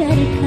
sun